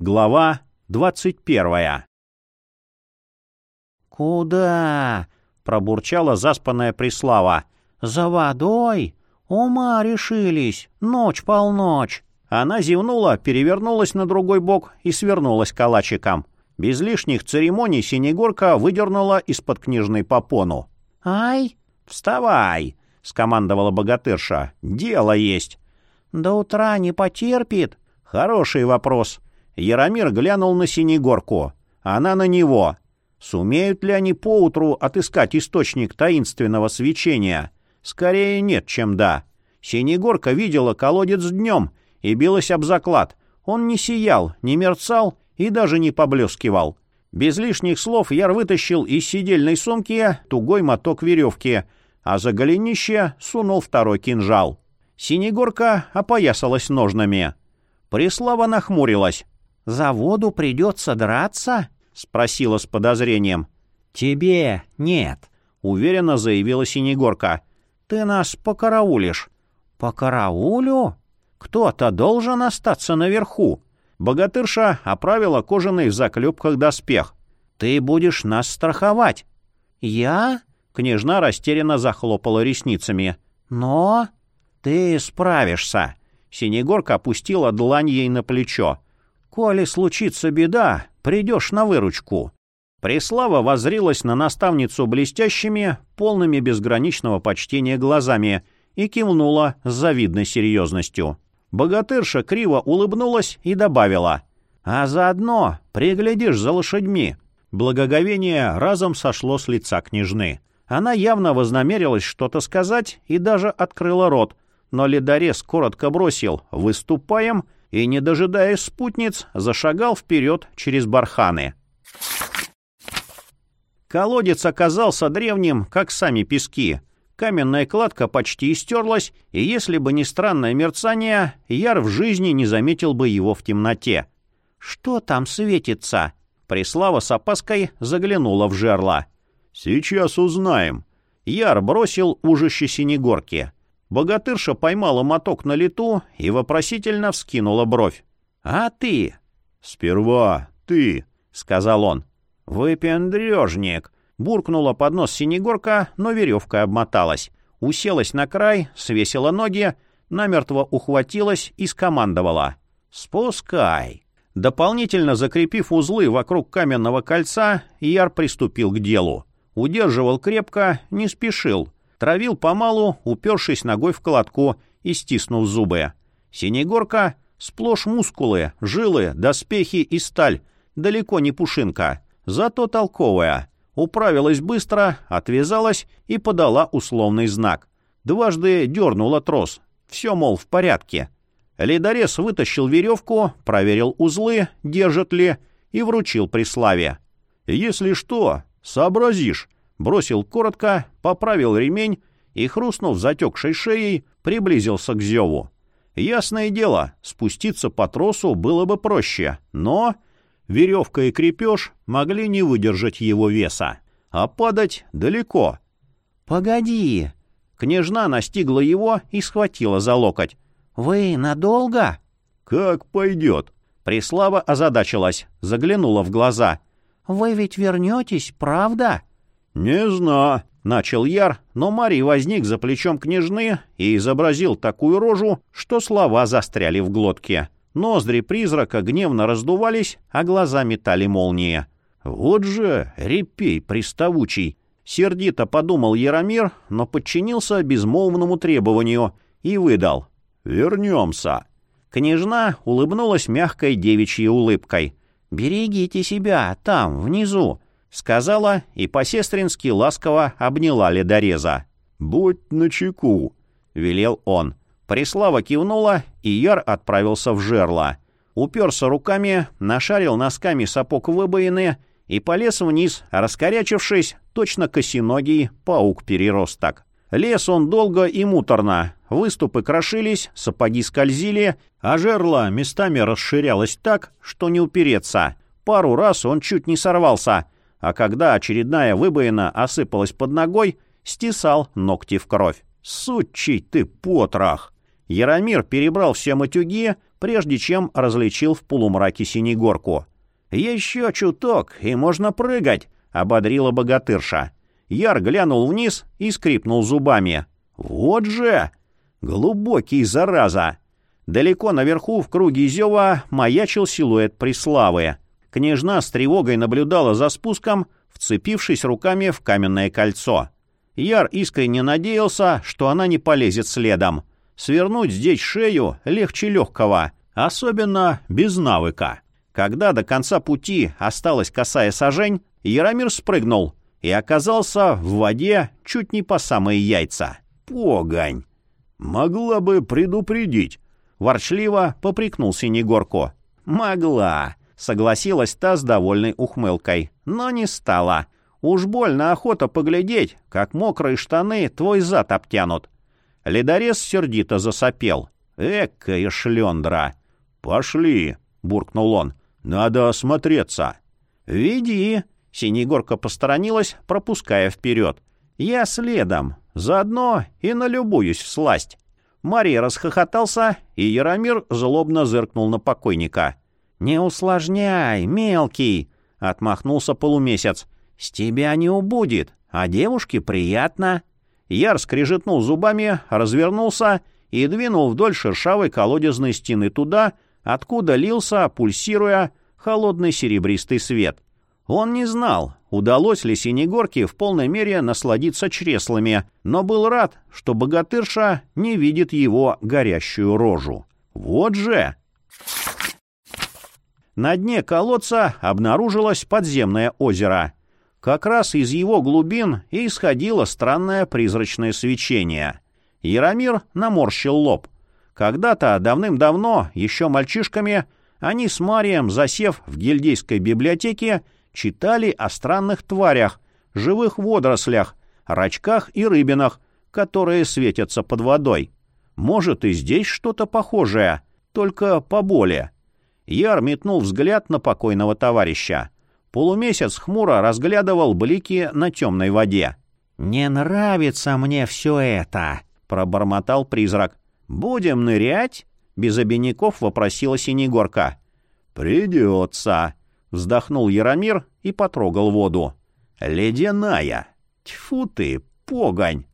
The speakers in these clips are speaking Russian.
Глава двадцать первая. «Куда?» — пробурчала заспанная Преслава. «За водой? Ума решились. Ночь-полночь». Она зевнула, перевернулась на другой бок и свернулась калачиком. Без лишних церемоний Синегорка выдернула из-под книжной попону. «Ай!» «Вставай!» — скомандовала богатырша. «Дело есть!» «До утра не потерпит?» «Хороший вопрос». Яромир глянул на Синегорку. Она на него. Сумеют ли они поутру отыскать источник таинственного свечения? Скорее нет, чем да. Синегорка видела колодец днем и билась об заклад. Он не сиял, не мерцал и даже не поблескивал. Без лишних слов Яр вытащил из сидельной сумки тугой моток веревки, а за голенище сунул второй кинжал. Синегорка опоясалась ножнами. Преслава нахмурилась. «За воду придется драться?» — спросила с подозрением. «Тебе нет», — уверенно заявила Синегорка. «Ты нас покараулишь». «Покараулю? Кто-то должен остаться наверху». Богатырша оправила кожаный в заклепках доспех. «Ты будешь нас страховать». «Я?» — княжна растерянно захлопала ресницами. «Но...» «Ты справишься». Синегорка опустила длань ей на плечо. «Коли случится беда, придешь на выручку». Преслава возрилась на наставницу блестящими, полными безграничного почтения глазами и кивнула с завидной серьезностью. Богатырша криво улыбнулась и добавила. «А заодно приглядишь за лошадьми». Благоговение разом сошло с лица княжны. Она явно вознамерилась что-то сказать и даже открыла рот, но ледорез коротко бросил «Выступаем!» И, не дожидаясь спутниц, зашагал вперед через барханы. Колодец оказался древним, как сами пески. Каменная кладка почти истерлась, и если бы не странное мерцание, Яр в жизни не заметил бы его в темноте. «Что там светится?» Преслава с опаской заглянула в жерло. «Сейчас узнаем». Яр бросил ужище синегорки. Богатырша поймала моток на лету и вопросительно вскинула бровь. «А ты?» «Сперва ты», — сказал он. «Выпендрежник», — буркнула под нос синегорка, но веревка обмоталась. Уселась на край, свесила ноги, намертво ухватилась и скомандовала. «Спускай». Дополнительно закрепив узлы вокруг каменного кольца, Яр приступил к делу. Удерживал крепко, не спешил — Травил помалу, упершись ногой в кладку и стиснув зубы. Синегорка — сплошь мускулы, жилы, доспехи и сталь. Далеко не пушинка, зато толковая. Управилась быстро, отвязалась и подала условный знак. Дважды дернула трос. Все, мол, в порядке. Ледорез вытащил веревку, проверил узлы, держат ли, и вручил Преславе. «Если что, сообразишь», бросил коротко, поправил ремень и, хрустнув затекшей шеей, приблизился к Зеву. Ясное дело, спуститься по тросу было бы проще, но веревка и крепеж могли не выдержать его веса, а падать далеко. «Погоди!» Княжна настигла его и схватила за локоть. «Вы надолго?» «Как пойдет». Преслава озадачилась, заглянула в глаза. «Вы ведь вернетесь, правда?» «Не знаю», — начал Яр, но Марий возник за плечом княжны и изобразил такую рожу, что слова застряли в глотке. Ноздри призрака гневно раздувались, а глаза метали молнии. «Вот же репей приставучий!» Сердито подумал Яромир, но подчинился безмолвному требованию и выдал. «Вернемся». Княжна улыбнулась мягкой девичьей улыбкой. «Берегите себя там, внизу. — сказала и по-сестрински ласково обняла ледореза. «Будь начеку», — велел он. Преслава кивнула, и Яр отправился в жерло. Уперся руками, нашарил носками сапог выбоины и полез вниз, раскорячившись, точно косиногий паук-переросток. Лес он долго и муторно. Выступы крошились, сапоги скользили, а жерло местами расширялось так, что не упереться. Пару раз он чуть не сорвался — а когда очередная выбоина осыпалась под ногой, стесал ногти в кровь. «Сучий ты потрах!» Яромир перебрал все матюги, прежде чем различил в полумраке синегорку. «Еще чуток, и можно прыгать!» — ободрила богатырша. Яр глянул вниз и скрипнул зубами. «Вот же! Глубокий, зараза!» Далеко наверху, в круге зева, маячил силуэт Преславы. Княжна с тревогой наблюдала за спуском, вцепившись руками в каменное кольцо. Яр искренне надеялся, что она не полезет следом. Свернуть здесь шею легче легкого, особенно без навыка. Когда до конца пути осталась косая сажень, Яромир спрыгнул и оказался в воде чуть не по самые яйца. Погонь! Могла бы предупредить. Ворчливо попрекнул Синегорку. Могла, согласилась та с довольной ухмылкой, но не стала. Уж больно охота поглядеть, как мокрые штаны твой зад обтянут. Ледорез сердито засопел. «Экая шлендра!» «Пошли!» — буркнул он. «Надо осмотреться». «Веди!» — Синегорка посторонилась, пропуская вперед. «Я следом. Заодно и налюбуюсь в сласть». Мария расхохотался, и Яромир злобно зыркнул на покойника. «Не усложняй, мелкий!» — отмахнулся полумесяц. «С тебя не убудет, а девушке приятно». Яр скрежетнул зубами, развернулся и двинул вдоль шершавой колодезной стены туда, откуда лился, пульсируя, холодный серебристый свет. Он не знал, удалось ли Синегорке в полной мере насладиться чреслами, но был рад, что богатырша не видит его горящую рожу. Вот же! На дне колодца обнаружилось подземное озеро. Как раз из его глубин и исходило странное призрачное свечение. Яромир наморщил лоб. Когда-то, давным-давно, еще мальчишками, они с Марием, засев в гильдейской библиотеке, читали о странных тварях, живых водорослях, рачках и рыбинах, которые светятся под водой. Может, и здесь что-то похожее, только поболее. Яр метнул взгляд на покойного товарища. Полумесяц хмуро разглядывал блики на темной воде. «Не нравится мне все это», — пробормотал призрак. «Будем нырять?» — без обиняков вопросила Синегорка. «Придется», — вздохнул Яромир и потрогал воду. «Ледяная! Тьфу ты, погонь!»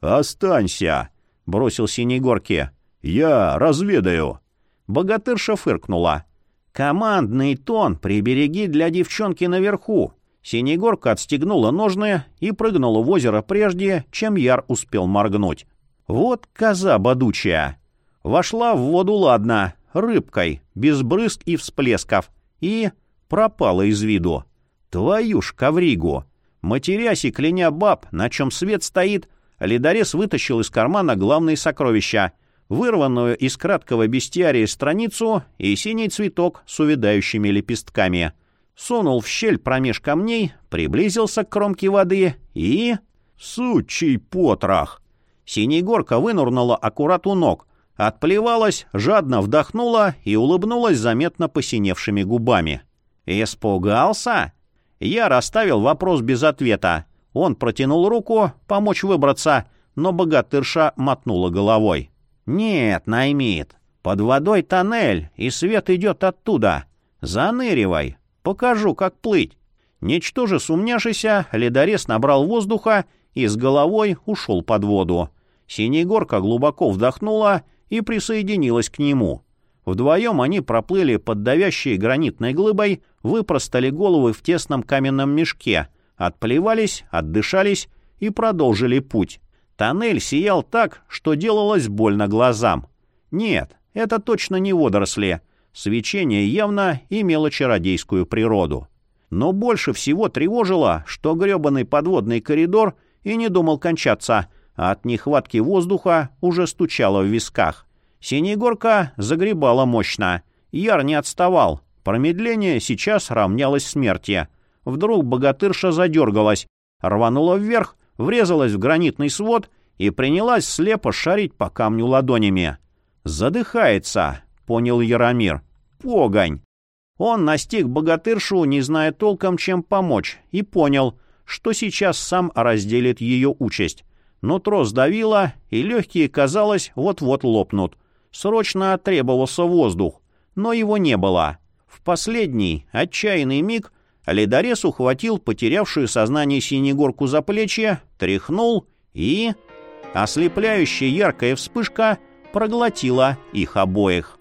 «Останься!» — бросил Синегорке. «Я разведаю!» Богатырша фыркнула. «Командный тон прибереги для девчонки наверху!» Синегорка отстегнула ножны и прыгнула в озеро прежде, чем Яр успел моргнуть. «Вот коза бодучая!» Вошла в воду ладно, рыбкой, без брызг и всплесков, и пропала из виду. Твою ж ковригу! Матерясь и кляня баб, на чем свет стоит, ледорез вытащил из кармана главные сокровища вырванную из краткого бестиария страницу и синий цветок с увядающими лепестками. Сунул в щель промеж камней, приблизился к кромке воды и... Сучий потрох! Синегорка вынурнула аккурат у ног, отплевалась, жадно вдохнула и улыбнулась заметно посиневшими губами. «Испугался?» Я расставил вопрос без ответа. Он протянул руку, помочь выбраться, но богатырша мотнула головой. «Нет, Наймит, под водой тоннель, и свет идет оттуда. Заныривай, покажу, как плыть». Ничтоже сумняшися, ледорез набрал воздуха и с головой ушел под воду. Синегорка глубоко вдохнула и присоединилась к нему. Вдвоем они проплыли под давящей гранитной глыбой, выпростали головы в тесном каменном мешке, отплевались, отдышались и продолжили путь. Тоннель сиял так, что делалось больно глазам. Нет, это точно не водоросли. Свечение явно имело чародейскую природу. Но больше всего тревожило, что грёбаный подводный коридор и не думал кончаться, а от нехватки воздуха уже стучало в висках. Синегорка загребала мощно. Яр не отставал. Промедление сейчас равнялось смерти. Вдруг богатырша задергалась, рванула вверх врезалась в гранитный свод и принялась слепо шарить по камню ладонями. «Задыхается», — понял Яромир. «Погонь!» Он настиг богатыршу, не зная толком, чем помочь, и понял, что сейчас сам разделит ее участь. Нутро сдавило, и легкие, казалось, вот-вот лопнут. Срочно требовался воздух. но его не было. В последний, отчаянный миг ледорез ухватил потерявшую сознание синегорку за плечи, тряхнул и... Ослепляющая яркая вспышка проглотила их обоих.